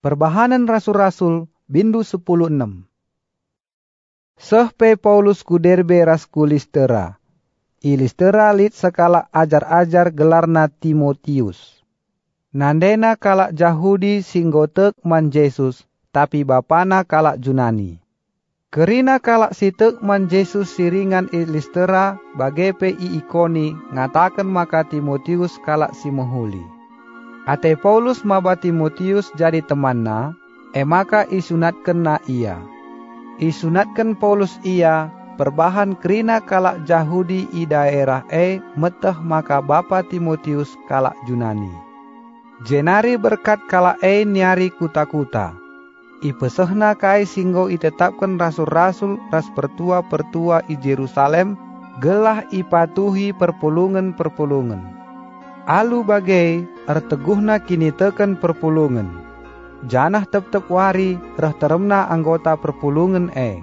Perbahanan Rasul-Rasul Bindu 10.6 Seh pe Paulus ku derbe ras ku listera. I listera lit sekala ajar-ajar gelarna Timotius. Nandena kalak Jahudi singgotek man Yesus, tapi bapana kalak Junani. Kerina kalak sitek man Yesus siringan i listera bage pe i ikoni ngatakan maka Timotius kalak si mohuli. Ate Paulus maba Timotius jadi temanna, emaka isunatkan na ia. Isunatkan Paulus ia, perbahan kerina kalak Jahudi i daerah e meteh maka bapa Timotius kalak Junani. Jenari berkat kalak e nyari kuta-kuta. I pesehna kai singgo itetapkan rasul-rasul ras pertua-pertua i Jerusalem gelah ipatuhi perpulungan-perpulungan. Alu bagai erteguhna kini teken perpulungan. Janah tep-tep wari reh teremna anggota perpulungan e.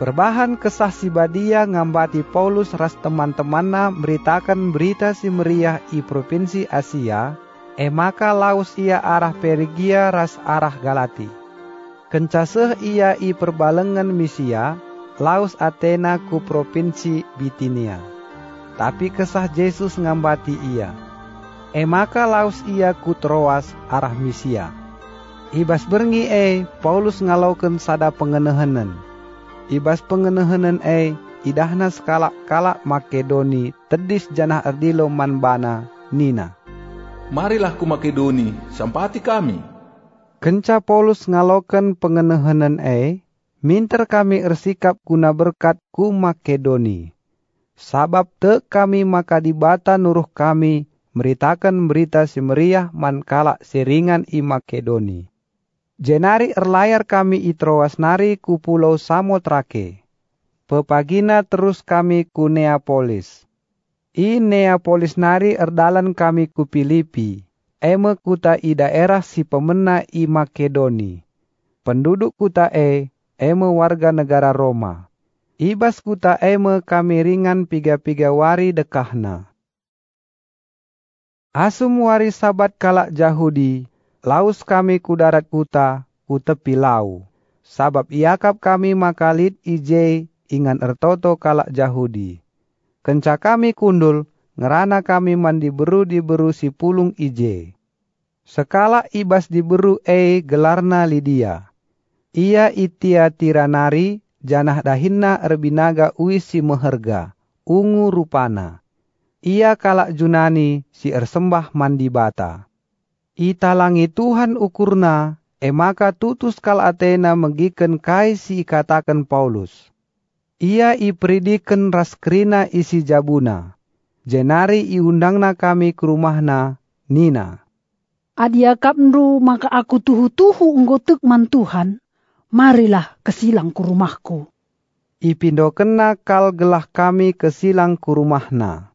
Perbahan kesah si badia ngambati Paulus ras teman-temanna beritakan berita si meriah i provinsi Asia, e maka laus ia arah Perigia ras arah Galati. Kencaseh ia i perbalengan Misia, laus Athena ku provinsi Bitinia. Tapi kesah Yesus ngambati ia. E maka laus ia ku Troas arah Misia. Ibas berngi e Paulus ngalaukan sada pengenehanan. Ibas pengenehanan e idahna skala kala Makedoni tedis janah erdilo manbana Nina. Marilah ku Makedoni, sampati kami. Kenca Paulus ngalokan pengenehanan e, minter kami ersikap guna berkat ku Makedoni. Sabab te kami maka dibata nuruh kami meritakan berita si meriah man kala seringan i Makedoni. Jenari erlayar kami i Troas nari ku pulau Samotrake. Pepagina terus kami ku Neapolis. I Neapolis nari erdalan kami ku Filipi. Eme kuta i daerah si pemena i Makedoni. Penduduk kuta e, eme warga negara Roma. Ibas kuta eme kami ringan piga-piga wari dekahna. Asum wari sabat kalak Jahudi, laus kami ku darat kuta, ku tepi lau. Sabab iakap kami makalit ije ingan ertoto kalak Jahudi. Kenca kami kundul, ngerana kami mandi beru di beru si pulung ije. Sekala ibas di beru e gelarna Lydia. Ia itia tiranari, janah dahinna erbinaga uis si meherga, ungu rupana. Ia kalak Junani si ersembah mandi bata. Italangi Tuhan ukurna, emaka tutus kal Athena megiken kai si katakan Paulus. Ia ipridiken raskrina isi jabuna. Jenari iundangna kami ke rumahna, Nina. Adiakap nru maka aku tuhu-tuhu unggotek man Tuhan. Marilah kesilang ku rumahku. Ipindo kena kal gelah kami kesilang ku rumahna.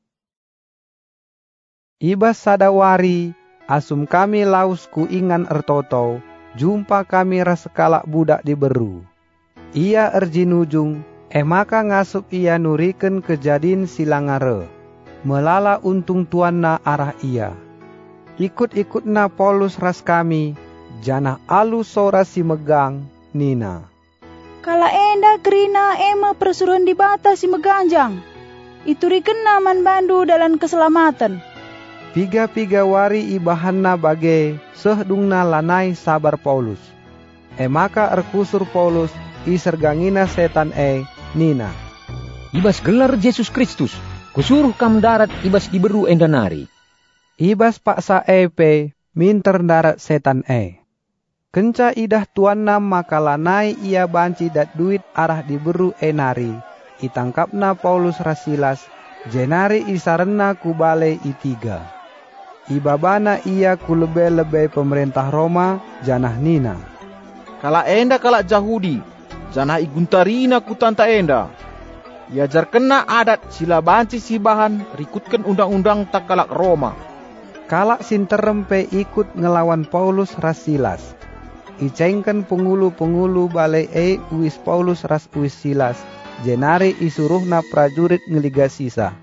Ibas sadawari, asum kami laus ku ingan ertoto, jumpa kami rasekala budak di beru. Ia erjinujung, emaka ngasup ia nuriken kejadin silangare. Melala untung tuanna arah ia. Ikut-ikutna Paulus ras kami, janah alu sora si megang, Nina. Kala enda kerina ema persuruhan di bata si meganjang. Itu rikena man bandu dalam keselamatan. Piga-piga wari ibahanna bage sehdungna lanai sabar Paulus. Emaka erkusur Paulus isergangina setan e Nina. Ibas gelar Yesus Kristus, kusuruh kam darat ibas diberu endanari. Ibas paksa epe minter darat setan e. Kenca idah tuanna maka lanai ia banci dat duit arah diberu enari. Itangkapna Paulus rasilas, jenari isarena kubale itiga. Ibabana ia kulebe-lebe pemerintah Roma janah nina. Kala enda kala Jahudi, janah iguntarina ku tanta enda. Iajar kena adat sila banci si bahan rikutkan undang-undang tak kalak Roma. Kalak sinterempe ikut ngelawan Paulus rasilas. Icengkan pengulu-pengulu balai e uis Paulus ras uis silas. Jenari isuruhna prajurit ngeliga sisa.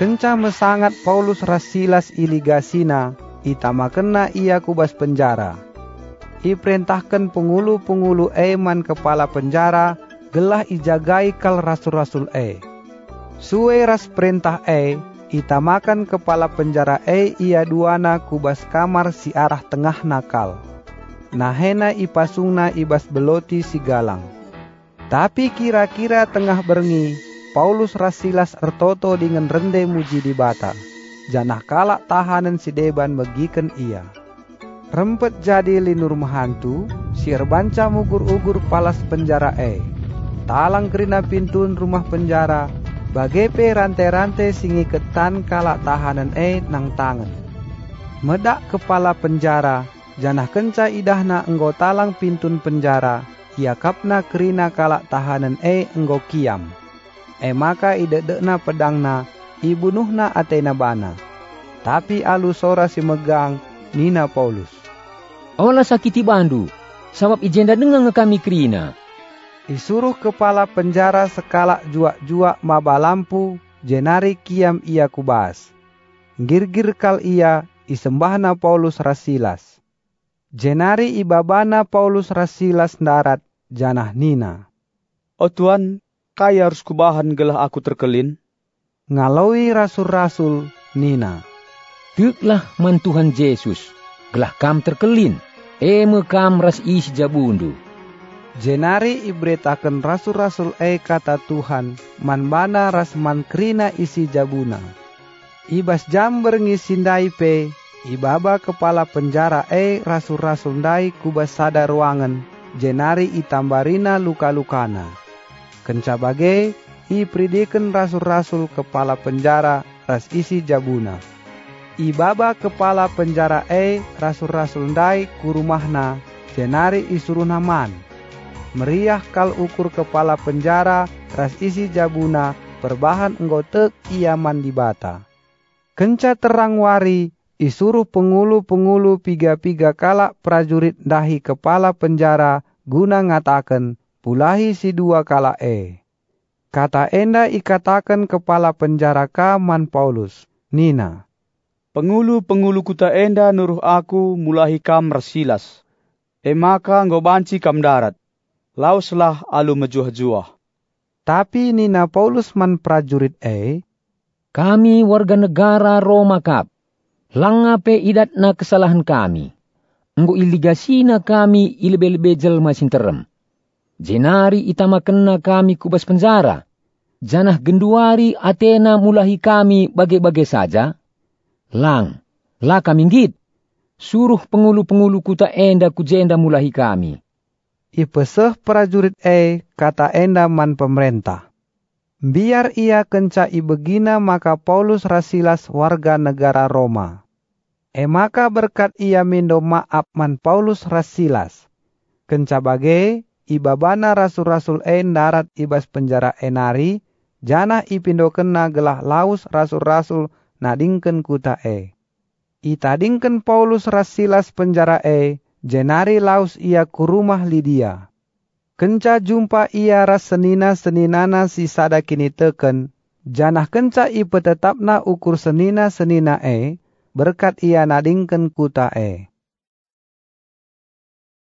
Kenca mesangat Paulus rasilas iligasina, itama kena ia kubas penjara. I perintahkan pengulu-pengulu eman kepala penjara gelah ijagai kal rasul-rasul e. Suwe ras perintah e, itamakan kepala penjara e ia duana kubas kamar si arah tengah nakal. Nahena ipasungna ibas beloti si galang. Tapi kira-kira tengah berengi, Paulus rasilas ertoto dengan rende muji di bata. Janah kalak tahanan si deban megiken ia. Rempet jadi linur mahantu, si erbanca mugur-ugur palas penjara e. Talang kerina pintun rumah penjara, bagepe rantai-rantai singi ketan kalak tahanan e nang tangan. Medak kepala penjara, janah kenca idahna enggo talang pintun penjara, ia kapna kerina kalak tahanan e enggo kiam. E maka idedekna pedangna, ibunuhna atena bana. Tapi alu sora si megang, Nina Paulus. Olah sakiti bandu, sabab ijenda dengan kami kerina. Isuruh kepala penjara sekala juak-juak maba lampu, jenari kiam ia kubas. Gir-gir kal ia, isembahna Paulus rasilas. Jenari ibabana Paulus rasilas darat janah Nina. Oh Tuan, kaya harus kubahan gelah aku terkelin. Ngalaui rasul-rasul Nina. Tuklah man Tuhan Yesus, gelah kam terkelin, eme kam ras isi jabundu. Jenari ibretakan rasul-rasul e kata Tuhan, man bana ras man krina isi jabuna. Ibas jam sindai pe, ibaba kepala penjara e rasul-rasul dai kubas sada ruangan, jenari itambarina luka-lukana. Kenca bage, i pridiken rasul-rasul kepala penjara ras isi jabuna. Ibaba kepala penjara e rasul-rasul dai kurumahna, jenari isuruh naman. Meriah kal ukur kepala penjara ras isi jabuna perbahan enggotek iaman di bata. Kenca terang wari, isuruh pengulu-pengulu piga-piga kalak prajurit dahi kepala penjara guna ngatakan pulahi si dua kala e. Kata enda ikatakan kepala penjara kaman Paulus, Nina. Pengulu-pengulu kuta enda nuruh aku mulahi kam rasilas. E maka banci kam darat. Lauslah alu mejuah-juah. Tapi Nina Paulus man prajurit e. Kami warga negara Roma kap langape idatna kesalahan kami. Enggo iligasina kami ilebe-lebe jelma sinterem. Jenari itama kena kami kubas penjara. Janah genduari Athena mulahi kami bagai-bagai saja. Lang, lah kami git. Suruh pengulu-pengulu kuta enda kujenda mulahi kami. Ipeseh prajurit e kata enda man pemerintah. Biar ia kenca ibegina maka Paulus Rasilas warga negara Roma. Emaka berkat ia mindo maaf man Paulus rasilas. Kencabage ibabana rasul-rasul en darat ibas penjara enari, jana ipindo kena gelah laus rasul-rasul nadingken kuta e. Itadingken Paulus rasilas penjara e, jenari laus ia ku rumah Lydia. Kenca jumpa ia ras senina-seninana si sada kini teken, janah kenca ipe tetapna ukur senina-senina e, berkat ia nadingken kuta e.